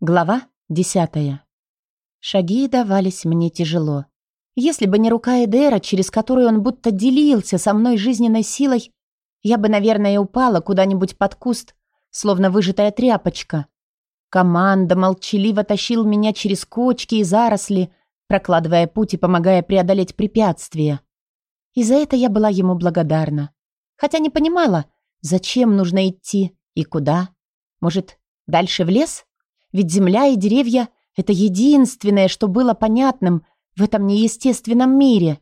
Глава десятая. Шаги давались мне тяжело. Если бы не рука Эдера, через которую он будто делился со мной жизненной силой, я бы, наверное, упала куда-нибудь под куст, словно выжатая тряпочка. Команда молчаливо тащил меня через кочки и заросли, прокладывая путь и помогая преодолеть препятствия. И за это я была ему благодарна. Хотя не понимала, зачем нужно идти и куда. Может, дальше в лес? Ведь земля и деревья — это единственное, что было понятным в этом неестественном мире.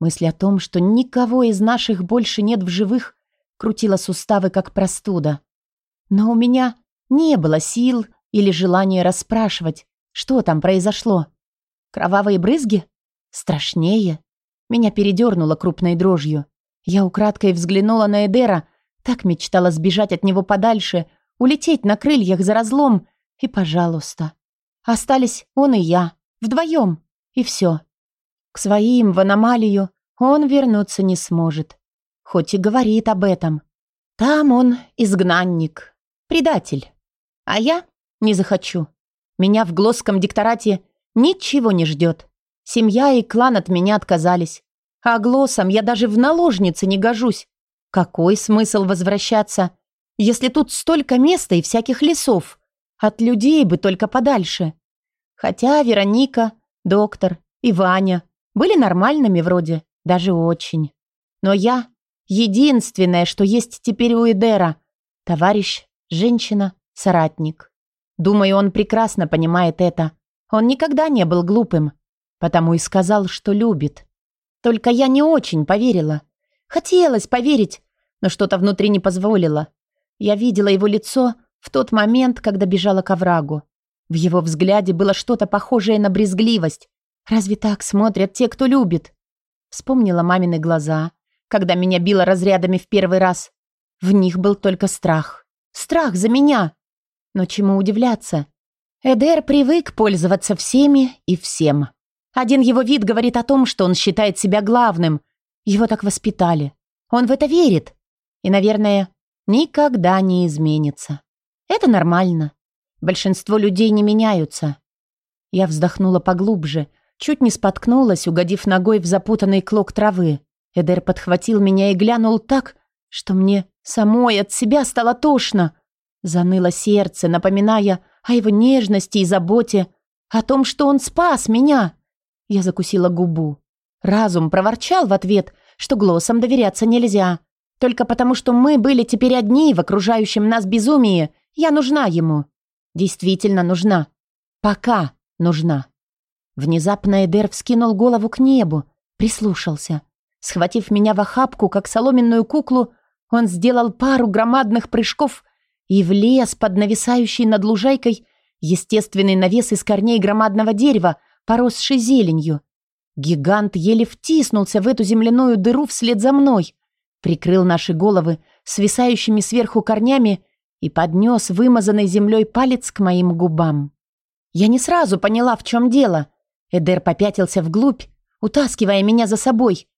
Мысль о том, что никого из наших больше нет в живых, крутила суставы, как простуда. Но у меня не было сил или желания расспрашивать, что там произошло. Кровавые брызги? Страшнее. Меня передернуло крупной дрожью. Я украдкой взглянула на Эдера, так мечтала сбежать от него подальше, улететь на крыльях за разлом и, пожалуйста, остались он и я, вдвоем, и все. К своим в аномалию он вернуться не сможет. Хоть и говорит об этом. Там он изгнанник, предатель. А я не захочу. Меня в Глосском дикторате ничего не ждет. Семья и клан от меня отказались. А Глоссом я даже в наложнице не гожусь. Какой смысл возвращаться, если тут столько места и всяких лесов? От людей бы только подальше. Хотя Вероника, доктор и Ваня были нормальными вроде, даже очень. Но я — единственное, что есть теперь у Эдера. Товарищ, женщина, соратник. Думаю, он прекрасно понимает это. Он никогда не был глупым, потому и сказал, что любит. Только я не очень поверила. Хотелось поверить, но что-то внутри не позволило. Я видела его лицо, в тот момент, когда бежала к оврагу. В его взгляде было что-то похожее на брезгливость. Разве так смотрят те, кто любит? Вспомнила мамины глаза, когда меня било разрядами в первый раз. В них был только страх. Страх за меня. Но чему удивляться? Эдер привык пользоваться всеми и всем. Один его вид говорит о том, что он считает себя главным. Его так воспитали. Он в это верит. И, наверное, никогда не изменится. Это нормально. Большинство людей не меняются. Я вздохнула поглубже, чуть не споткнулась, угодив ногой в запутанный клок травы. Эдер подхватил меня и глянул так, что мне самой от себя стало тошно. Заныло сердце, напоминая о его нежности и заботе, о том, что он спас меня. Я закусила губу. Разум проворчал в ответ, что голосом доверяться нельзя. Только потому, что мы были теперь одни в окружающем нас безумии, я нужна ему. Действительно нужна. Пока нужна. Внезапно Эдер вскинул голову к небу, прислушался. Схватив меня в охапку, как соломенную куклу, он сделал пару громадных прыжков и влез под нависающий над лужайкой естественный навес из корней громадного дерева, поросший зеленью. Гигант еле втиснулся в эту земляную дыру вслед за мной, прикрыл наши головы свисающими сверху корнями и поднес вымазанный землей палец к моим губам. Я не сразу поняла, в чем дело. Эдер попятился вглубь, утаскивая меня за собой.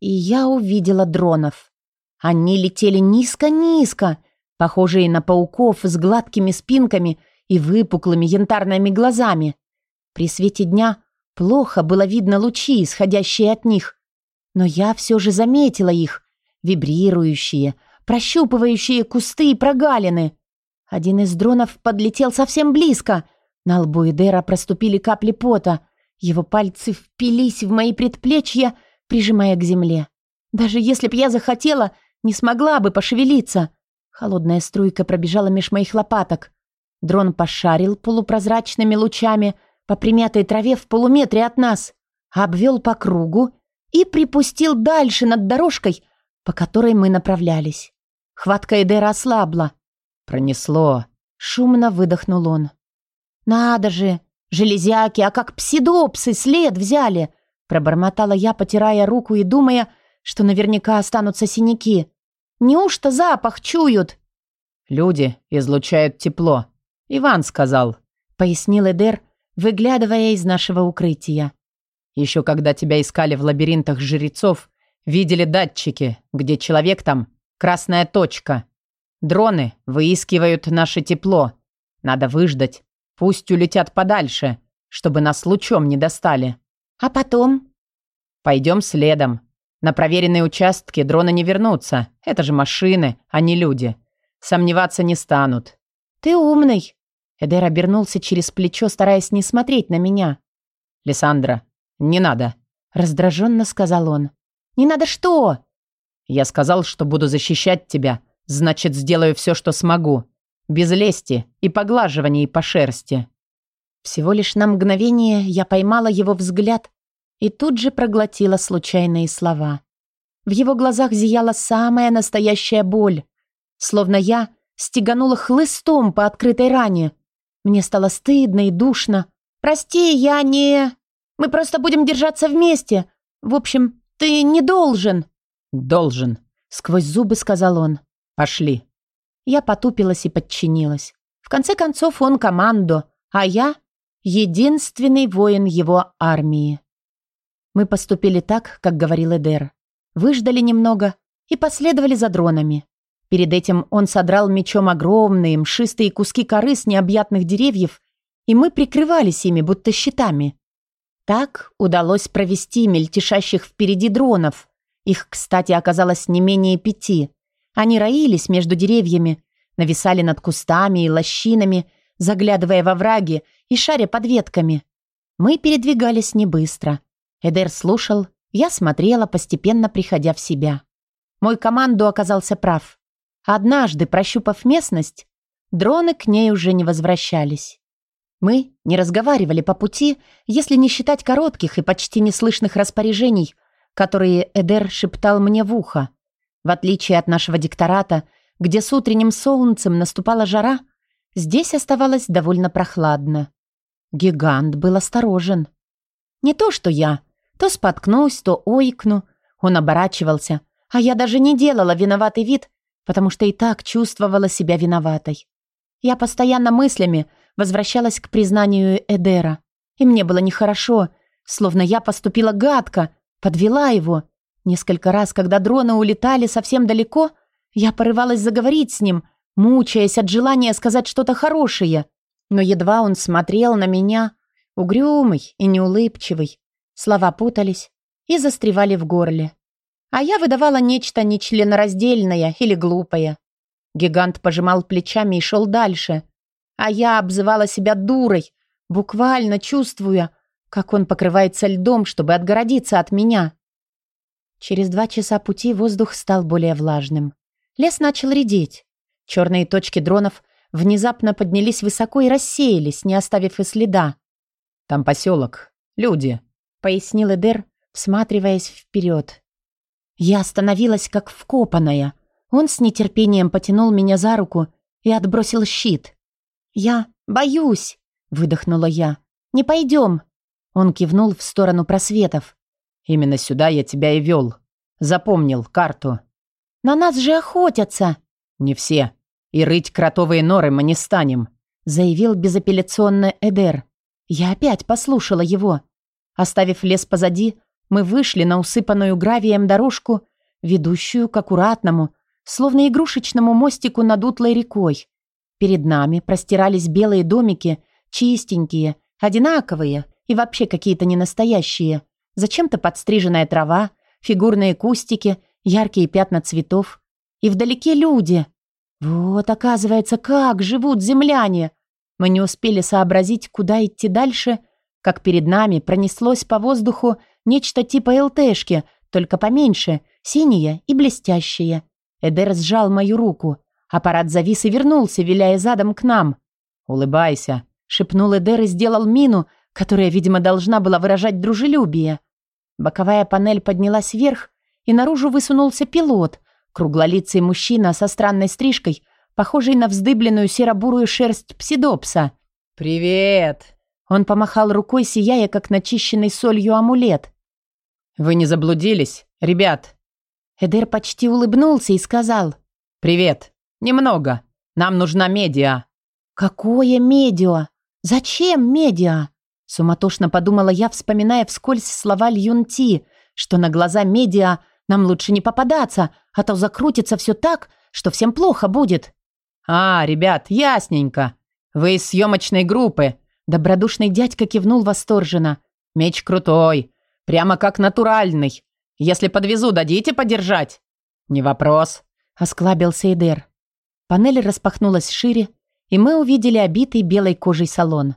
И я увидела дронов. Они летели низко-низко, похожие на пауков с гладкими спинками и выпуклыми янтарными глазами. При свете дня плохо было видно лучи, исходящие от них. Но я все же заметила их, вибрирующие, прощупывающие кусты и прогалины. Один из дронов подлетел совсем близко. На лбу Эдера проступили капли пота. Его пальцы впились в мои предплечья, прижимая к земле. Даже если б я захотела, не смогла бы пошевелиться. Холодная струйка пробежала меж моих лопаток. Дрон пошарил полупрозрачными лучами по примятой траве в полуметре от нас, обвел по кругу и припустил дальше над дорожкой, по которой мы направлялись. Хватка Эдера ослабла. «Пронесло!» — шумно выдохнул он. «Надо же! Железяки, а как псидопсы след взяли!» Пробормотала я, потирая руку и думая, что наверняка останутся синяки. «Неужто запах чуют?» «Люди излучают тепло. Иван сказал», — пояснил Эдер, выглядывая из нашего укрытия. «Еще когда тебя искали в лабиринтах жрецов, Видели датчики, где человек там – красная точка. Дроны выискивают наше тепло. Надо выждать, Пусть улетят подальше, чтобы нас лучом не достали. А потом? Пойдем следом. На проверенные участки дроны не вернутся. Это же машины, а не люди. Сомневаться не станут. Ты умный. Эдер обернулся через плечо, стараясь не смотреть на меня. «Лиссандра, не надо», — раздраженно сказал он. «Не надо что?» «Я сказал, что буду защищать тебя. Значит, сделаю все, что смогу. Без лести и поглаживаний по шерсти». Всего лишь на мгновение я поймала его взгляд и тут же проглотила случайные слова. В его глазах зияла самая настоящая боль, словно я стеганула хлыстом по открытой ране. Мне стало стыдно и душно. «Прости, я не... Мы просто будем держаться вместе. В общем, ты не должен». «Должен», — сквозь зубы сказал он. «Пошли». Я потупилась и подчинилась. В конце концов, он команду, а я — единственный воин его армии. Мы поступили так, как говорил Эдер. Выждали немного и последовали за дронами. Перед этим он содрал мечом огромные мшистые куски коры с необъятных деревьев, и мы прикрывались ими, будто щитами. Так удалось провести мельтешащих впереди дронов. Их, кстати, оказалось не менее пяти. Они роились между деревьями, нависали над кустами и лощинами, заглядывая во враги и шаря под ветками. Мы передвигались не быстро. Эдер слушал, я смотрела, постепенно приходя в себя. Мой команду оказался прав. Однажды, прощупав местность, дроны к ней уже не возвращались. Мы не разговаривали по пути, если не считать коротких и почти неслышных распоряжений, которые Эдер шептал мне в ухо. В отличие от нашего диктората, где с утренним солнцем наступала жара, здесь оставалось довольно прохладно. Гигант был осторожен. Не то что я. То споткнусь, то ойкну. Он оборачивался, а я даже не делала виноватый вид, потому что и так чувствовала себя виноватой. Я постоянно мыслями возвращалась к признанию Эдера, и мне было нехорошо, словно я поступила гадко, подвела его. Несколько раз, когда дроны улетали совсем далеко, я порывалась заговорить с ним, мучаясь от желания сказать что-то хорошее. Но едва он смотрел на меня, угрюмый и неулыбчивый, слова путались и застревали в горле а я выдавала нечто нечленораздельное или глупое. Гигант пожимал плечами и шел дальше, а я обзывала себя дурой, буквально чувствуя, как он покрывается льдом, чтобы отгородиться от меня. Через два часа пути воздух стал более влажным. Лес начал редеть. Черные точки дронов внезапно поднялись высоко и рассеялись, не оставив и следа. «Там поселок. Люди», — пояснил Эдер, всматриваясь вперед. Я остановилась как вкопанная. Он с нетерпением потянул меня за руку и отбросил щит. «Я боюсь», — выдохнула я. «Не пойдем». Он кивнул в сторону просветов. «Именно сюда я тебя и вел. Запомнил карту». «На нас же охотятся». «Не все. И рыть кротовые норы мы не станем», — заявил безапелляционно Эдер. Я опять послушала его. Оставив лес позади, мы вышли на усыпанную гравием дорожку, ведущую к аккуратному, словно игрушечному мостику над утлой рекой. Перед нами простирались белые домики, чистенькие, одинаковые и вообще какие-то ненастоящие. Зачем-то подстриженная трава, фигурные кустики, яркие пятна цветов. И вдалеке люди. Вот, оказывается, как живут земляне. Мы не успели сообразить, куда идти дальше, как перед нами пронеслось по воздуху Нечто типа ЛТшки, только поменьше, синее и блестящее. Эдер сжал мою руку. Аппарат завис и вернулся, виляя задом к нам. «Улыбайся», — шепнул Эдер и сделал мину, которая, видимо, должна была выражать дружелюбие. Боковая панель поднялась вверх, и наружу высунулся пилот, круглолицый мужчина со странной стрижкой, похожий на вздыбленную серо-бурую шерсть псидопса. «Привет!» Он помахал рукой, сияя, как начищенный солью амулет. «Вы не заблудились, ребят?» Эдер почти улыбнулся и сказал. «Привет. Немного. Нам нужна медиа». «Какое медиа? Зачем медиа?» Суматошно подумала я, вспоминая вскользь слова Льюнти, что на глаза медиа нам лучше не попадаться, а то закрутится все так, что всем плохо будет. «А, ребят, ясненько. вы из съемочной группы?» Добродушный дядька кивнул восторженно. «Меч крутой, прямо как натуральный. Если подвезу, дадите подержать?» «Не вопрос», — осклабился Эдер. Панель распахнулась шире, и мы увидели обитый белой кожей салон.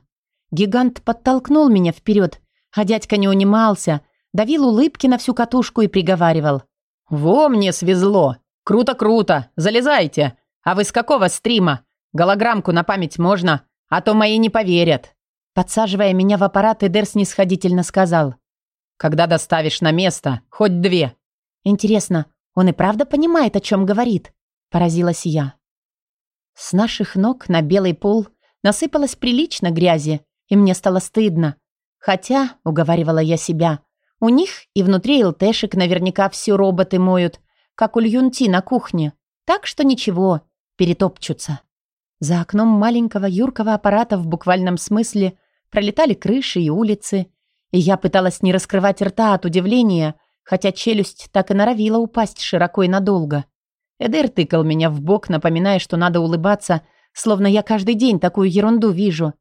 Гигант подтолкнул меня вперед, а дядька не унимался, давил улыбки на всю катушку и приговаривал. «Во мне свезло! Круто-круто! Залезайте! А вы с какого стрима? Голограммку на память можно, а то мои не поверят!» Подсаживая меня в аппарат, Эдер снисходительно сказал. «Когда доставишь на место, хоть две». «Интересно, он и правда понимает, о чем говорит?» Поразилась я. С наших ног на белый пол насыпалось прилично грязи, и мне стало стыдно. Хотя, уговаривала я себя, у них и внутри ЛТшек наверняка все роботы моют, как у Льюнти на кухне. Так что ничего, перетопчутся. За окном маленького юркого аппарата в буквальном смысле пролетали крыши и улицы, и я пыталась не раскрывать рта от удивления, хотя челюсть так и норовила упасть широко и надолго. Эдер тыкал меня в бок, напоминая, что надо улыбаться, словно я каждый день такую ерунду вижу.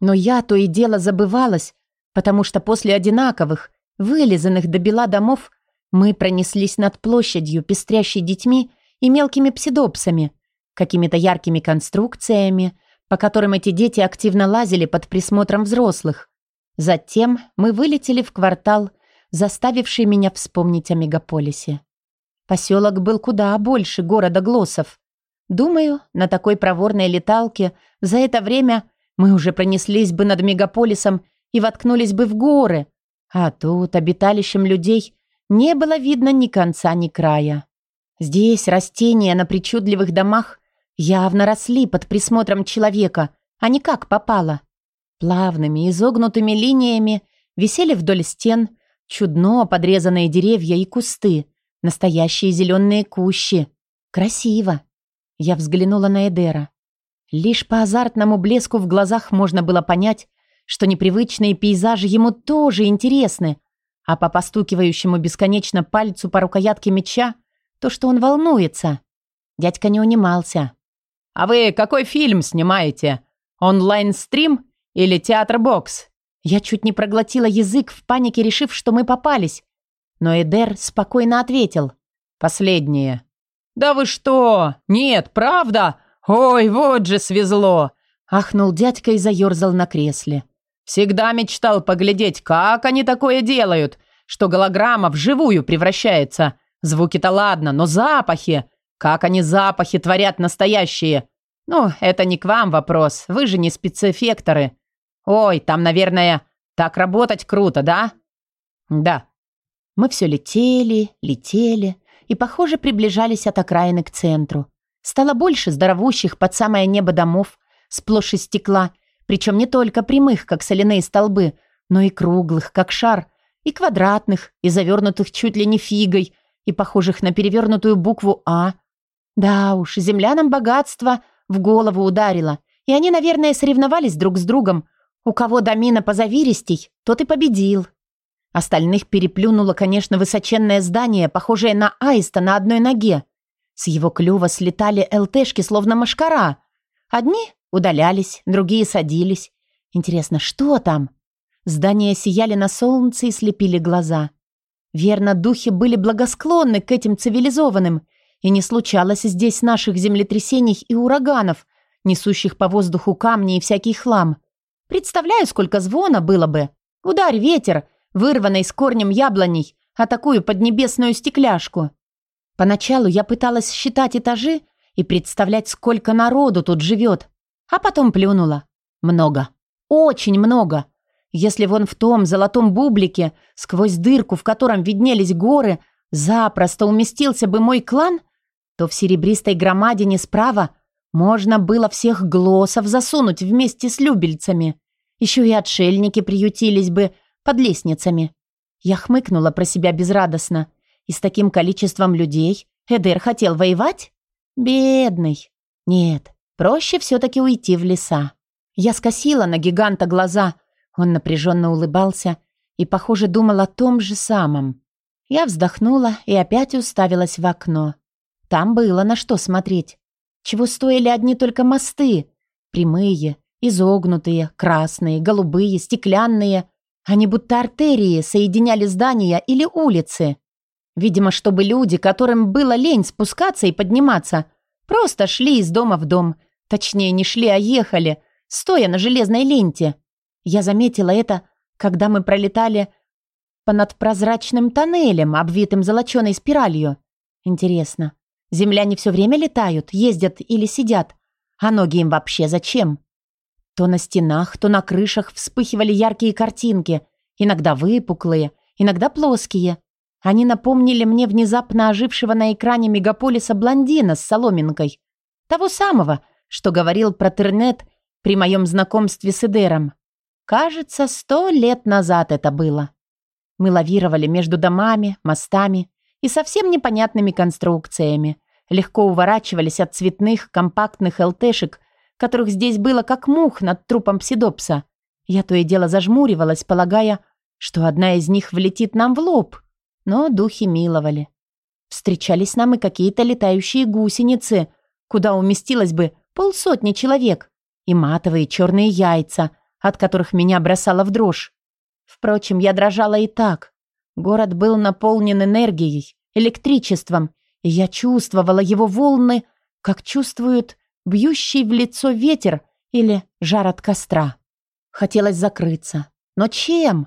Но я то и дело забывалась, потому что после одинаковых, вылизанных до бела домов, мы пронеслись над площадью, пестрящей детьми и мелкими псидопсами, какими-то яркими конструкциями, по которым эти дети активно лазили под присмотром взрослых. Затем мы вылетели в квартал, заставивший меня вспомнить о мегаполисе. Поселок был куда больше города Глоссов. Думаю, на такой проворной леталке за это время мы уже пронеслись бы над мегаполисом и воткнулись бы в горы. А тут обиталищем людей не было видно ни конца, ни края. Здесь растения на причудливых домах явно росли под присмотром человека, а не как попало. Плавными изогнутыми линиями висели вдоль стен чудно подрезанные деревья и кусты, настоящие зеленые кущи. Красиво. Я взглянула на Эдера. Лишь по азартному блеску в глазах можно было понять, что непривычные пейзажи ему тоже интересны, а по постукивающему бесконечно пальцу по рукоятке меча то, что он волнуется. Дядька не унимался. «А вы какой фильм снимаете? Онлайн-стрим или театр-бокс?» Я чуть не проглотила язык в панике, решив, что мы попались. Но Эдер спокойно ответил. «Последнее». «Да вы что? Нет, правда? «Ой, вот же свезло!» – ахнул дядька и заерзал на кресле. «Всегда мечтал поглядеть, как они такое делают, что голограмма вживую превращается. Звуки-то ладно, но запахи! Как они запахи творят настоящие! Ну, это не к вам вопрос, вы же не спецэффекторы. Ой, там, наверное, так работать круто, да?» «Да». Мы все летели, летели и, похоже, приближались от окраины к центру. Стало больше здоровущих под самое небо домов, сплошь из стекла, причем не только прямых, как соляные столбы, но и круглых, как шар, и квадратных, и завернутых чуть ли не фигой, и похожих на перевернутую букву «А». Да уж, землянам богатство в голову ударило, и они, наверное, соревновались друг с другом. У кого домина позавиристей, тот и победил. Остальных переплюнуло, конечно, высоченное здание, похожее на аиста на одной ноге. С его клюва слетали ЛТшки, словно машкара. Одни удалялись, другие садились. Интересно, что там? Здания сияли на солнце и слепили глаза. Верно, духи были благосклонны к этим цивилизованным, и не случалось здесь наших землетрясений и ураганов, несущих по воздуху камни и всякий хлам. Представляю, сколько звона было бы. Ударь ветер, вырванный с корнем яблоней, а такую поднебесную стекляшку. Поначалу я пыталась считать этажи и представлять, сколько народу тут живет, а потом плюнула. Много. Очень много. Если вон в том золотом бублике, сквозь дырку, в котором виднелись горы, запросто уместился бы мой клан, то в серебристой громадине справа можно было всех глоссов засунуть вместе с любельцами. Еще и отшельники приютились бы под лестницами. Я хмыкнула про себя безрадостно – и с таким количеством людей Эдер хотел воевать? Бедный. Нет, проще все-таки уйти в леса. Я скосила на гиганта глаза. Он напряженно улыбался и, похоже, думал о том же самом. Я вздохнула и опять уставилась в окно. Там было на что смотреть. Чего стоили одни только мосты? Прямые, Изогнутые, красные, голубые, стеклянные. Они будто артерии соединяли здания или улицы. Видимо, чтобы люди, которым было лень спускаться и подниматься, просто шли из дома в дом. Точнее, не шли, а ехали, стоя на железной ленте. Я заметила это, когда мы пролетали по над прозрачным тоннелем, обвитым золоченой спиралью. Интересно, земляне все время летают, ездят или сидят? А ноги им вообще зачем? То на стенах, то на крышах вспыхивали яркие картинки, иногда выпуклые, иногда плоские. Они напомнили мне внезапно ожившего на экране мегаполиса блондина с соломинкой. Того самого, что говорил про Тернет при моем знакомстве с Эдером. Кажется, сто лет назад это было. Мы лавировали между домами, мостами и совсем непонятными конструкциями. Легко уворачивались от цветных, компактных ЛТшек, которых здесь было как мух над трупом псидопса. Я то и дело зажмуривалась, полагая, что одна из них влетит нам в лоб. Но духи миловали. Встречались нам и какие-то летающие гусеницы, куда уместилось бы полсотни человек, и матовые черные яйца, от которых меня бросало в дрожь. Впрочем, я дрожала и так. Город был наполнен энергией, электричеством, и я чувствовала его волны, как чувствуют бьющий в лицо ветер или жар от костра. Хотелось закрыться. Но чем?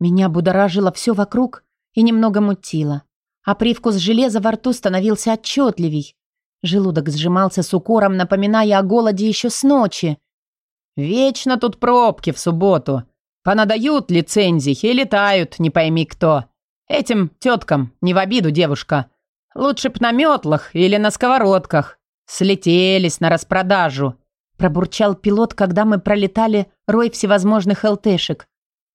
Меня будоражило все вокруг и немного мутило. А привкус железа во рту становился отчетливей. Желудок сжимался с укором, напоминая о голоде еще с ночи. «Вечно тут пробки в субботу. Понадают лицензий и летают, не пойми кто. Этим теткам не в обиду, девушка. Лучше б на метлах или на сковородках. Слетелись на распродажу», – пробурчал пилот, когда мы пролетали рой всевозможных ЛТшек.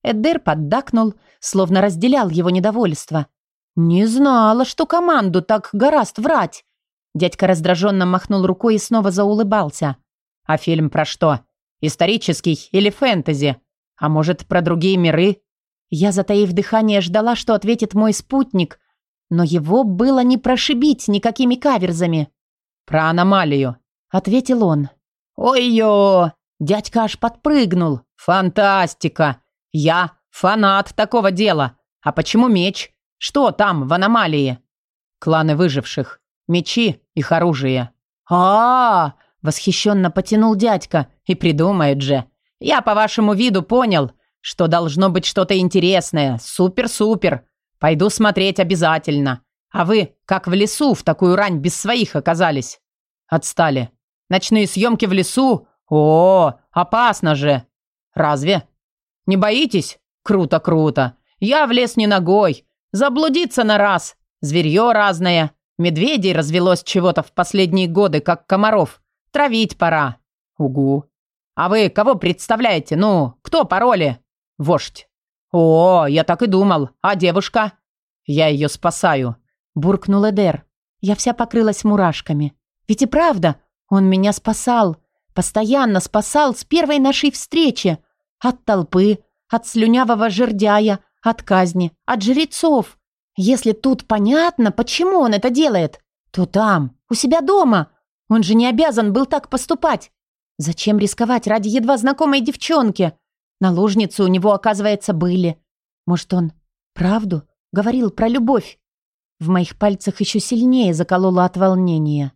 Эддер поддакнул, словно разделял его недовольство. «Не знала, что команду так гораст врать». Дядька раздраженно махнул рукой и снова заулыбался. «А фильм про что? Исторический или фэнтези? А может, про другие миры?» Я, затаив дыхание, ждала, что ответит мой спутник, но его было не прошибить никакими каверзами. «Про аномалию», — ответил он. «Ой-ё!» Дядька аж подпрыгнул. «Фантастика! Я фанат такого дела. А почему меч? Что там в аномалии?» «Кланы выживших. Мечи, их оружие». «А-а-а!» восхищенно потянул дядька. «И придумает же. Я по вашему виду понял, что должно быть что-то интересное. Супер-супер. Пойду смотреть обязательно. А вы, как в лесу, в такую рань без своих оказались?» «Отстали. Ночные съемки в лесу? О, опасно же!» «Разве?» «Не боитесь?» «Круто-круто. Я в лес не ногой. Заблудиться на раз. Зверье разное. Медведей развелось чего-то в последние годы, как комаров. Травить пора. Угу. А вы кого представляете? Ну, кто пароли? Вождь. О, я так и думал. А девушка? Я ее спасаю. Буркнул Эдер. Я вся покрылась мурашками. Ведь и правда, он меня спасал. Постоянно спасал с первой нашей встречи. От толпы, от слюнявого жердяя, от казни, от жрецов. Если тут понятно, почему он это делает, то там, у себя дома, он же не обязан был так поступать. Зачем рисковать ради едва знакомой девчонки? Наложницы у него, оказывается, были. Может, он правду говорил про любовь? В моих пальцах еще сильнее закололо от волнения.